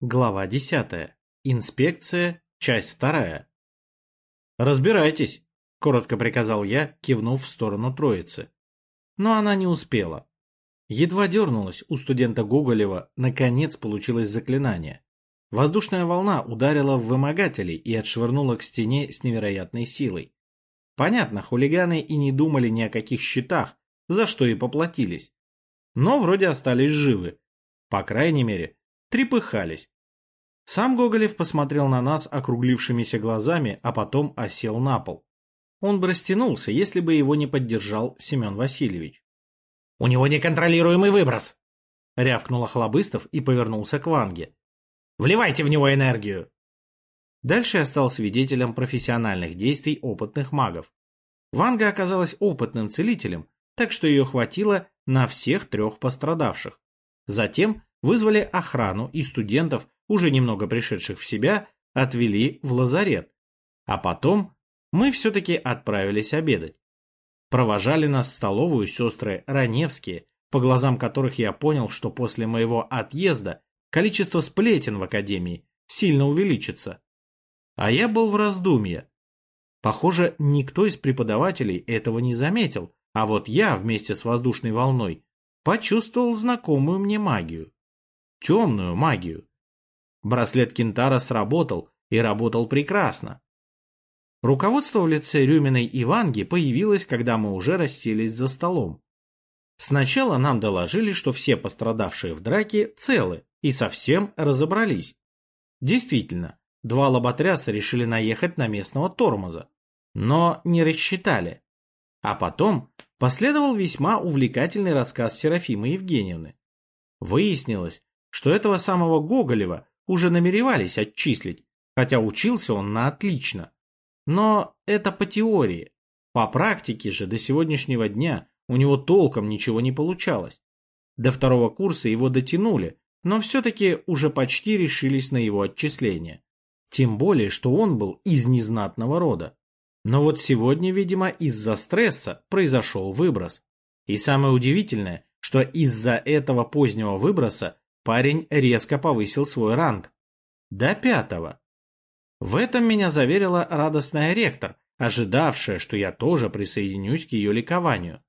Глава 10. Инспекция. Часть вторая. «Разбирайтесь», — коротко приказал я, кивнув в сторону троицы. Но она не успела. Едва дернулась, у студента Гоголева наконец получилось заклинание. Воздушная волна ударила в вымогателей и отшвырнула к стене с невероятной силой. Понятно, хулиганы и не думали ни о каких счетах, за что и поплатились. Но вроде остались живы. По крайней мере, трепыхались. Сам Гоголев посмотрел на нас округлившимися глазами, а потом осел на пол. Он бы растянулся, если бы его не поддержал Семен Васильевич. «У него неконтролируемый выброс!» — рявкнул Охлобыстов и повернулся к Ванге. «Вливайте в него энергию!» Дальше я стал свидетелем профессиональных действий опытных магов. Ванга оказалась опытным целителем, так что ее хватило на всех трех пострадавших. Затем вызвали охрану и студентов, уже немного пришедших в себя, отвели в лазарет. А потом мы все-таки отправились обедать. Провожали нас в столовую сестры Раневские, по глазам которых я понял, что после моего отъезда количество сплетен в академии сильно увеличится. А я был в раздумье. Похоже, никто из преподавателей этого не заметил, а вот я вместе с воздушной волной почувствовал знакомую мне магию темную магию. Браслет Кентара сработал и работал прекрасно. Руководство в лице Рюминой и появилось, когда мы уже расселись за столом. Сначала нам доложили, что все пострадавшие в драке целы и совсем разобрались. Действительно, два лоботряса решили наехать на местного тормоза, но не рассчитали. А потом последовал весьма увлекательный рассказ Серафимы Евгеньевны. Выяснилось, что этого самого Гоголева уже намеревались отчислить, хотя учился он на отлично. Но это по теории. По практике же до сегодняшнего дня у него толком ничего не получалось. До второго курса его дотянули, но все-таки уже почти решились на его отчисление. Тем более, что он был из незнатного рода. Но вот сегодня, видимо, из-за стресса произошел выброс. И самое удивительное, что из-за этого позднего выброса парень резко повысил свой ранг. До пятого. В этом меня заверила радостная ректор, ожидавшая, что я тоже присоединюсь к ее ликованию.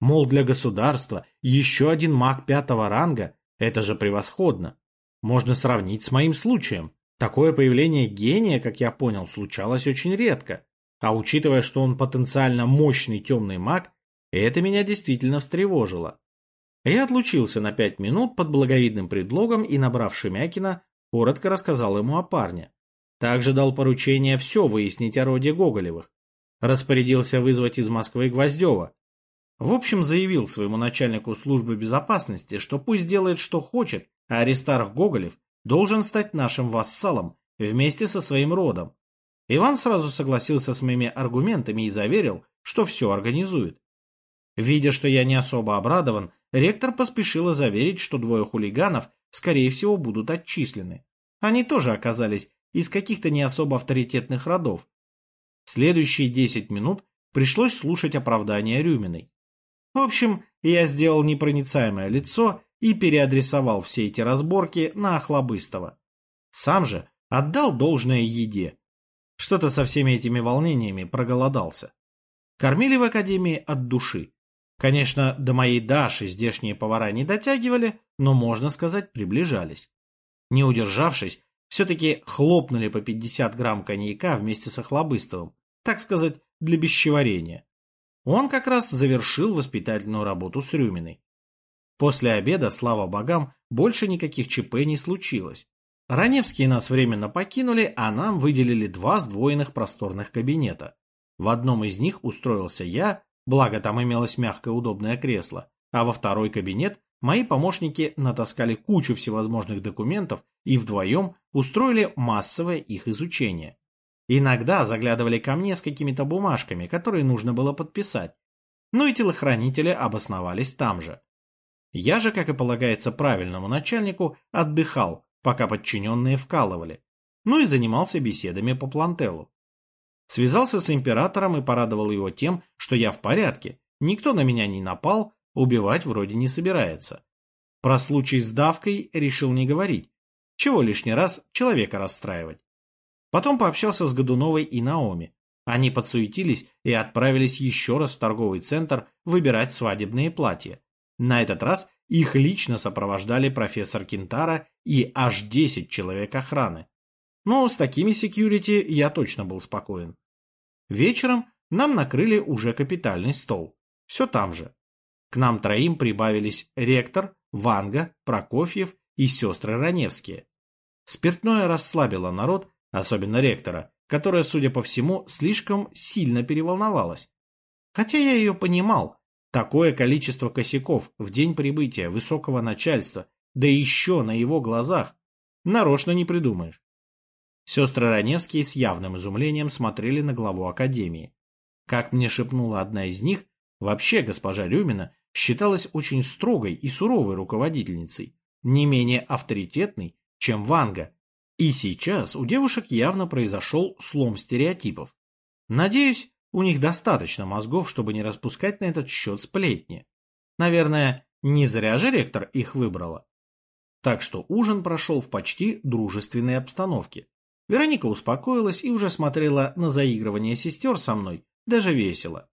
Мол, для государства еще один маг пятого ранга – это же превосходно. Можно сравнить с моим случаем. Такое появление гения, как я понял, случалось очень редко. А учитывая, что он потенциально мощный темный маг, это меня действительно встревожило. Я отлучился на пять минут под благовидным предлогом и, набрав Шемякина, коротко рассказал ему о парне. Также дал поручение все выяснить о роде Гоголевых. Распорядился вызвать из Москвы Гвоздева. В общем, заявил своему начальнику службы безопасности, что пусть делает, что хочет, а Аристарх Гоголев должен стать нашим вассалом вместе со своим родом. Иван сразу согласился с моими аргументами и заверил, что все организует. Видя, что я не особо обрадован, ректор поспешила заверить, что двое хулиганов, скорее всего, будут отчислены. Они тоже оказались из каких-то не особо авторитетных родов. Следующие десять минут пришлось слушать оправдания Рюминой. В общем, я сделал непроницаемое лицо и переадресовал все эти разборки на Охлобыстова. Сам же отдал должное еде. Что-то со всеми этими волнениями проголодался. Кормили в академии от души. Конечно, до моей Даши здешние повара не дотягивали, но, можно сказать, приближались. Не удержавшись, все-таки хлопнули по 50 грамм коньяка вместе с Охлобыстовым, так сказать, для пищеварения. Он как раз завершил воспитательную работу с Рюминой. После обеда, слава богам, больше никаких ЧП не случилось. Раневские нас временно покинули, а нам выделили два сдвоенных просторных кабинета. В одном из них устроился я, благо там имелось мягкое удобное кресло, а во второй кабинет мои помощники натаскали кучу всевозможных документов и вдвоем устроили массовое их изучение. Иногда заглядывали ко мне с какими-то бумажками, которые нужно было подписать. Ну и телохранители обосновались там же. Я же, как и полагается правильному начальнику, отдыхал, пока подчиненные вкалывали. Ну и занимался беседами по плантелу. Связался с императором и порадовал его тем, что я в порядке, никто на меня не напал, убивать вроде не собирается. Про случай с давкой решил не говорить. чего лишний раз человека расстраивать. Потом пообщался с Годуновой и Наоми. Они подсуетились и отправились еще раз в торговый центр выбирать свадебные платья. На этот раз их лично сопровождали профессор Кентара и аж 10 человек охраны. Но с такими секьюрити я точно был спокоен. Вечером нам накрыли уже капитальный стол. Все там же. К нам троим прибавились ректор, Ванга, Прокофьев и сестры Раневские. Спиртное расслабило народ, особенно ректора, которая, судя по всему, слишком сильно переволновалась. Хотя я ее понимал, такое количество косяков в день прибытия высокого начальства, да еще на его глазах, нарочно не придумаешь. Сестры Раневские с явным изумлением смотрели на главу академии. Как мне шепнула одна из них, вообще госпожа Рюмина считалась очень строгой и суровой руководительницей, не менее авторитетной, чем Ванга, и сейчас у девушек явно произошел слом стереотипов. Надеюсь, у них достаточно мозгов, чтобы не распускать на этот счет сплетни. Наверное, не зря же ректор их выбрала. Так что ужин прошел в почти дружественной обстановке. Вероника успокоилась и уже смотрела на заигрывание сестер со мной, даже весело.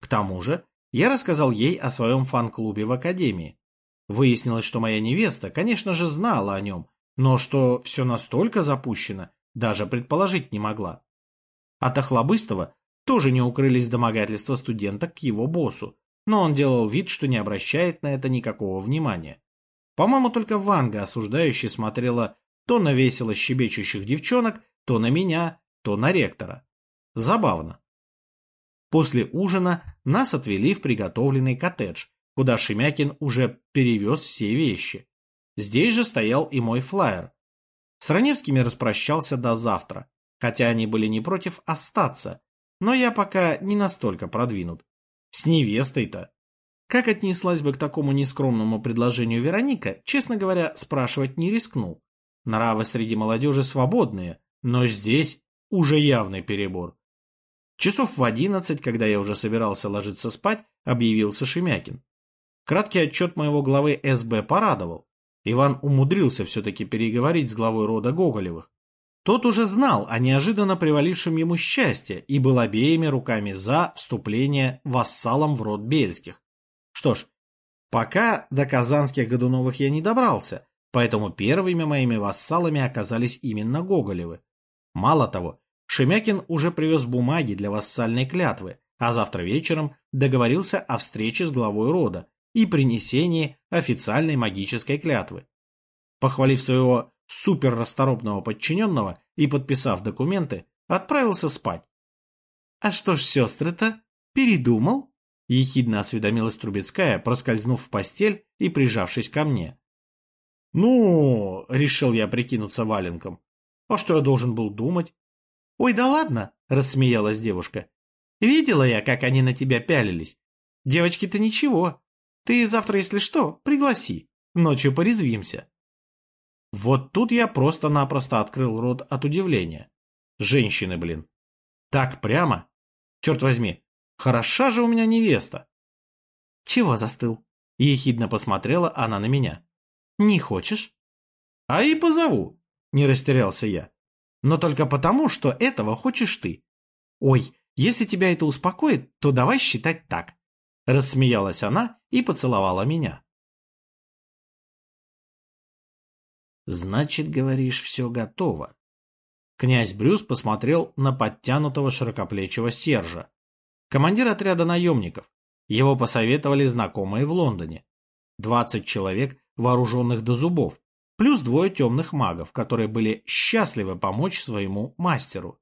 К тому же, я рассказал ей о своем фан-клубе в академии. Выяснилось, что моя невеста, конечно же, знала о нем, но что все настолько запущено, даже предположить не могла. От Охлобыстого тоже не укрылись домогательства студента к его боссу, но он делал вид, что не обращает на это никакого внимания. По-моему, только Ванга осуждающе смотрела то на весело щебечущих девчонок, то на меня, то на ректора. Забавно. После ужина нас отвели в приготовленный коттедж, куда Шемякин уже перевез все вещи. Здесь же стоял и мой флаер. С Раневскими распрощался до завтра, хотя они были не против остаться, но я пока не настолько продвинут. С невестой-то. Как отнеслась бы к такому нескромному предложению Вероника, честно говоря, спрашивать не рискнул. Нравы среди молодежи свободные, но здесь уже явный перебор. Часов в одиннадцать, когда я уже собирался ложиться спать, объявился Шемякин. Краткий отчет моего главы СБ порадовал. Иван умудрился все-таки переговорить с главой рода Гоголевых. Тот уже знал о неожиданно привалившем ему счастье и был обеими руками за вступление вассалом в род Бельских. Что ж, пока до Казанских Годуновых я не добрался, поэтому первыми моими вассалами оказались именно Гоголевы. Мало того, Шемякин уже привез бумаги для вассальной клятвы, а завтра вечером договорился о встрече с главой рода, и принесении официальной магической клятвы. Похвалив своего суперрасторопного подчиненного и подписав документы, отправился спать. — А что ж, сестры-то, передумал? — ехидно осведомилась Трубецкая, проскользнув в постель и прижавшись ко мне. — Ну, — решил я прикинуться валенком, — а что я должен был думать? — Ой, да ладно, — рассмеялась девушка. — Видела я, как они на тебя пялились. Девочки-то ничего, ты завтра, если что, пригласи. Ночью порезвимся. Вот тут я просто-напросто открыл рот от удивления. Женщины, блин. Так прямо? Черт возьми, хороша же у меня невеста. Чего застыл? Ехидно посмотрела она на меня. Не хочешь? А и позову, не растерялся я. Но только потому, что этого хочешь ты. Ой, если тебя это успокоит, то давай считать так. Рассмеялась она и поцеловала меня. «Значит, говоришь, все готово». Князь Брюс посмотрел на подтянутого широкоплечего Сержа. Командир отряда наемников. Его посоветовали знакомые в Лондоне. Двадцать человек, вооруженных до зубов, плюс двое темных магов, которые были счастливы помочь своему мастеру.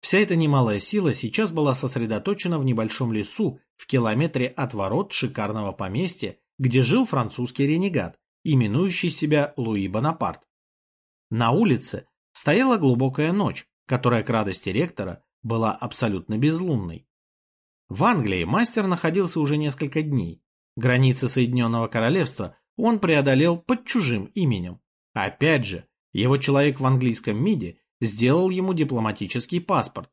Вся эта немалая сила сейчас была сосредоточена в небольшом лесу в километре от ворот шикарного поместья, где жил французский ренегат, именующий себя Луи Бонапарт. На улице стояла глубокая ночь, которая к радости ректора была абсолютно безлунной. В Англии мастер находился уже несколько дней. Границы Соединенного Королевства он преодолел под чужим именем. Опять же, его человек в английском МИДе сделал ему дипломатический паспорт.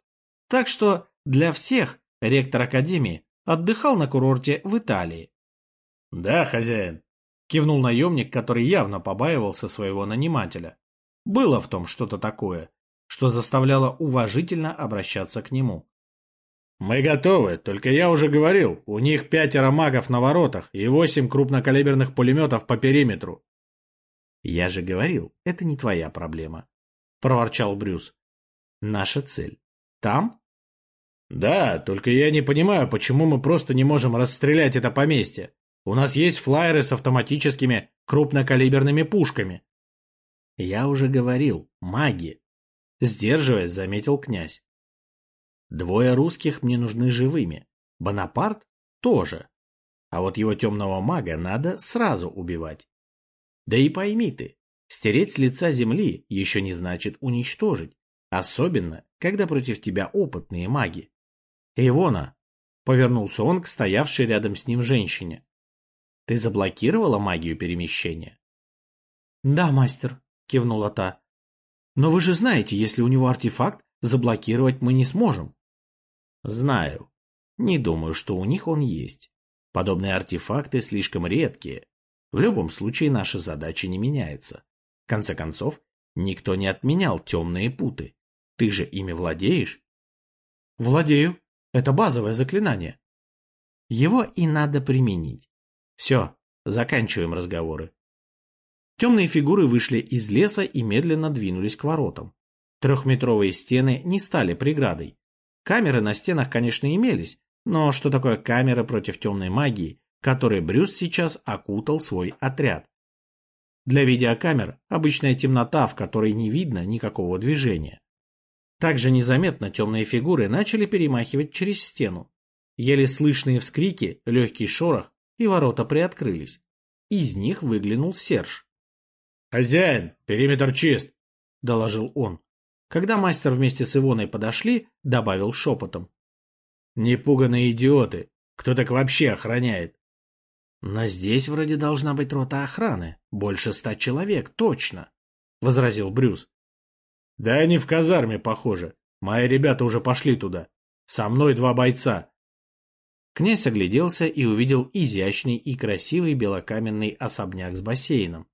Так что для всех ректор Академии отдыхал на курорте в Италии. «Да, хозяин», — кивнул наемник, который явно побаивался своего нанимателя. Было в том что-то такое, что заставляло уважительно обращаться к нему. «Мы готовы, только я уже говорил, у них пятеро магов на воротах и восемь крупнокалиберных пулеметов по периметру». «Я же говорил, это не твоя проблема», — проворчал Брюс. «Наша цель. Там?» «Да, только я не понимаю, почему мы просто не можем расстрелять это поместье. У нас есть флайеры с автоматическими крупнокалиберными пушками». «Я уже говорил, маги», — сдерживаясь, заметил князь. Двое русских мне нужны живыми. Бонапарт тоже. А вот его темного мага надо сразу убивать. Да и пойми ты, стереть с лица земли еще не значит уничтожить. Особенно, когда против тебя опытные маги. Ивона, повернулся он к стоявшей рядом с ним женщине. Ты заблокировала магию перемещения? Да, мастер, кивнула та. Но вы же знаете, если у него артефакт, заблокировать мы не сможем. Знаю. Не думаю, что у них он есть. Подобные артефакты слишком редкие. В любом случае наша задача не меняется. В конце концов, никто не отменял темные путы. Ты же ими владеешь? Владею. Это базовое заклинание. Его и надо применить. Все, заканчиваем разговоры. Темные фигуры вышли из леса и медленно двинулись к воротам. Трехметровые стены не стали преградой. Камеры на стенах, конечно, имелись, но что такое камера против темной магии, которой Брюс сейчас окутал свой отряд? Для видеокамер обычная темнота, в которой не видно никакого движения. Также незаметно темные фигуры начали перемахивать через стену. Еле слышные вскрики, легкий шорох, и ворота приоткрылись. Из них выглянул Серж. «Хозяин, периметр чист!» — доложил он. Когда мастер вместе с Ивоной подошли, добавил шепотом. «Непуганные идиоты! Кто так вообще охраняет?» «Но здесь вроде должна быть рота охраны. Больше ста человек, точно!» — возразил Брюс. «Да они в казарме, похоже. Мои ребята уже пошли туда. Со мной два бойца». Князь огляделся и увидел изящный и красивый белокаменный особняк с бассейном.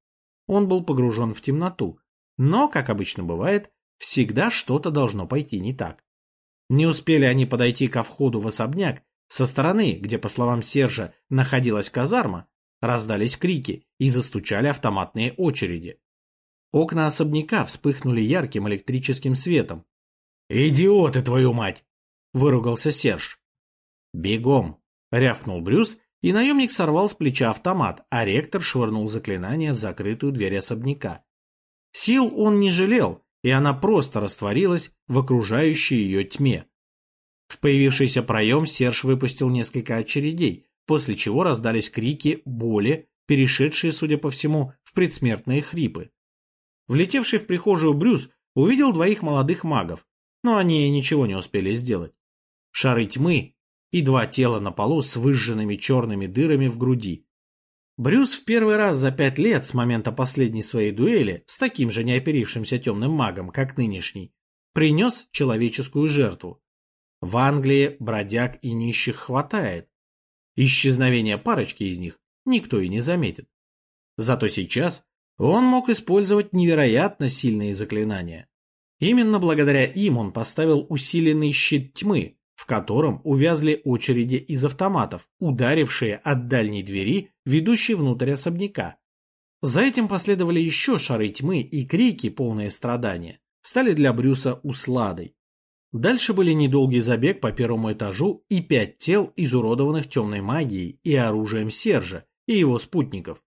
Он был погружен в темноту, но, как обычно бывает, Всегда что-то должно пойти не так. Не успели они подойти ко входу в особняк, со стороны, где, по словам Сержа, находилась казарма, раздались крики и застучали автоматные очереди. Окна особняка вспыхнули ярким электрическим светом. «Идиоты, твою мать!» — выругался Серж. «Бегом!» — рявкнул Брюс, и наемник сорвал с плеча автомат, а ректор швырнул заклинание в закрытую дверь особняка. Сил он не жалел, и она просто растворилась в окружающей ее тьме. В появившийся проем Серж выпустил несколько очередей, после чего раздались крики боли, перешедшие, судя по всему, в предсмертные хрипы. Влетевший в прихожую Брюс увидел двоих молодых магов, но они ничего не успели сделать. Шары тьмы и два тела на полу с выжженными черными дырами в груди. Брюс в первый раз за пять лет с момента последней своей дуэли с таким же неоперившимся темным магом, как нынешний, принес человеческую жертву. В Англии бродяг и нищих хватает. Исчезновение парочки из них никто и не заметит. Зато сейчас он мог использовать невероятно сильные заклинания. Именно благодаря им он поставил усиленный щит тьмы, в котором увязли очереди из автоматов, ударившие от дальней двери, ведущей внутрь особняка. За этим последовали еще шары тьмы и крики, полные страдания, стали для Брюса усладой. Дальше были недолгий забег по первому этажу и пять тел, изуродованных темной магией и оружием Сержа и его спутников.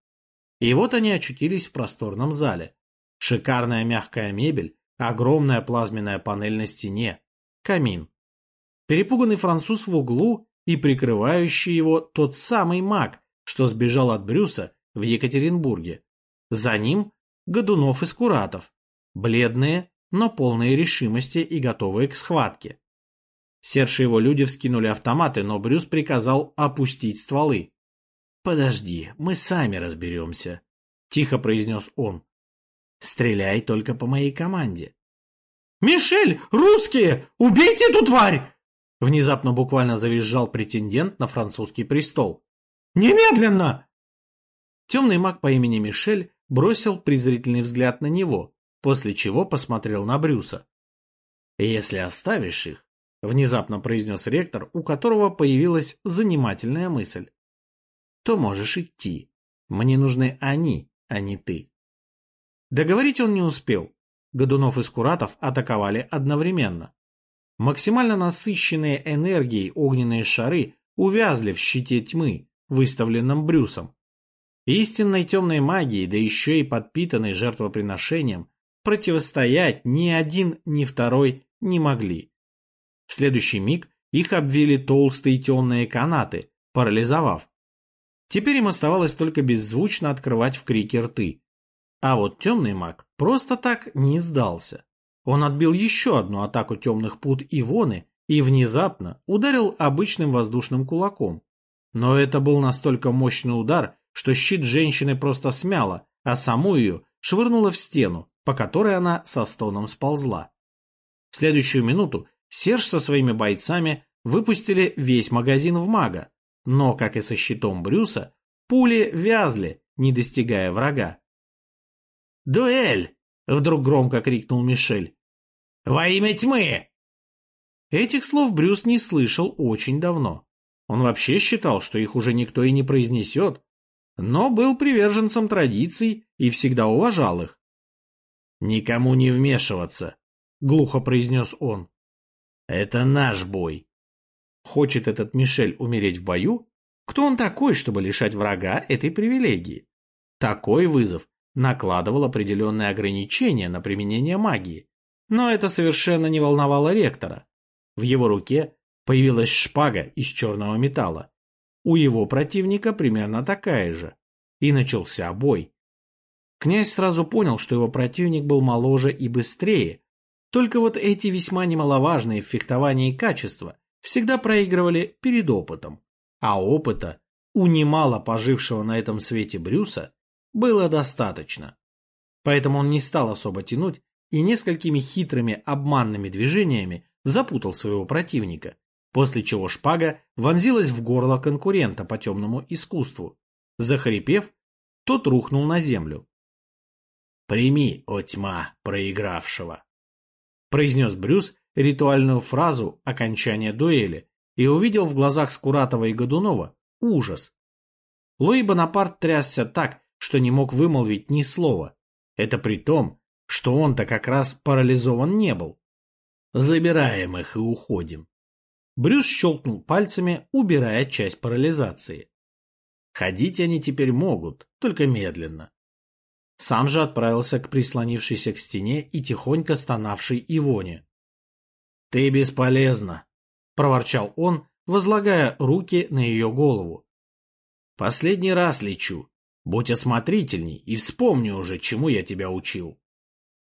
И вот они очутились в просторном зале. Шикарная мягкая мебель, огромная плазменная панель на стене, камин, перепуганный француз в углу и прикрывающий его тот самый маг, что сбежал от Брюса в Екатеринбурге. За ним Годунов и Скуратов, бледные, но полные решимости и готовые к схватке. Серж и его люди вскинули автоматы, но Брюс приказал опустить стволы. «Подожди, мы сами разберемся», — тихо произнес он. «Стреляй только по моей команде». «Мишель, русские! Убейте эту тварь!» Внезапно буквально завизжал претендент на французский престол. «Немедленно!» Темный маг по имени Мишель бросил презрительный взгляд на него, после чего посмотрел на Брюса. «Если оставишь их», — внезапно произнес ректор, у которого появилась занимательная мысль, то можешь идти. Мне нужны они, а не ты. Договорить он не успел. Годунов и Скуратов атаковали одновременно. Максимально насыщенные энергией огненные шары увязли в щите тьмы, выставленном Брюсом. Истинной темной магией, да еще и подпитанной жертвоприношением, противостоять ни один, ни второй не могли. В следующий миг их обвили толстые темные канаты, парализовав. Теперь им оставалось только беззвучно открывать в крике рты. А вот темный маг просто так не сдался. Он отбил еще одну атаку темных пут Ивоны и внезапно ударил обычным воздушным кулаком. Но это был настолько мощный удар, что щит женщины просто смяло, а саму ее швырнуло в стену, по которой она со стоном сползла. В следующую минуту Серж со своими бойцами выпустили весь магазин в мага, но, как и со щитом Брюса, пули вязли, не достигая врага. «Дуэль!» — вдруг громко крикнул Мишель. «Во имя тьмы!» Этих слов Брюс не слышал очень давно. Он вообще считал, что их уже никто и не произнесет, но был приверженцем традиций и всегда уважал их. «Никому не вмешиваться», — глухо произнес он. «Это наш бой». Хочет этот Мишель умереть в бою? Кто он такой, чтобы лишать врага этой привилегии? Такой вызов накладывал определенные ограничения на применение магии. Но это совершенно не волновало ректора. В его руке появилась шпага из черного металла. У его противника примерно такая же. И начался бой. Князь сразу понял, что его противник был моложе и быстрее. Только вот эти весьма немаловажные в фехтовании качества всегда проигрывали перед опытом. А опыта у немало пожившего на этом свете Брюса было достаточно. Поэтому он не стал особо тянуть и несколькими хитрыми обманными движениями запутал своего противника, после чего шпага вонзилась в горло конкурента по темному искусству. Захрипев, тот рухнул на землю. «Прими, о тьма, проигравшего!» произнес Брюс ритуальную фразу окончания дуэли и увидел в глазах Скуратова и Годунова ужас. Луи Бонапарт трясся так, что не мог вымолвить ни слова. Это при том, что он-то как раз парализован не был. Забираем их и уходим. Брюс щелкнул пальцами, убирая часть парализации. Ходить они теперь могут, только медленно. Сам же отправился к прислонившейся к стене и тихонько стонавшей Ивоне. — Ты бесполезна, — проворчал он, возлагая руки на ее голову. — Последний раз лечу. Будь осмотрительней и вспомни уже, чему я тебя учил.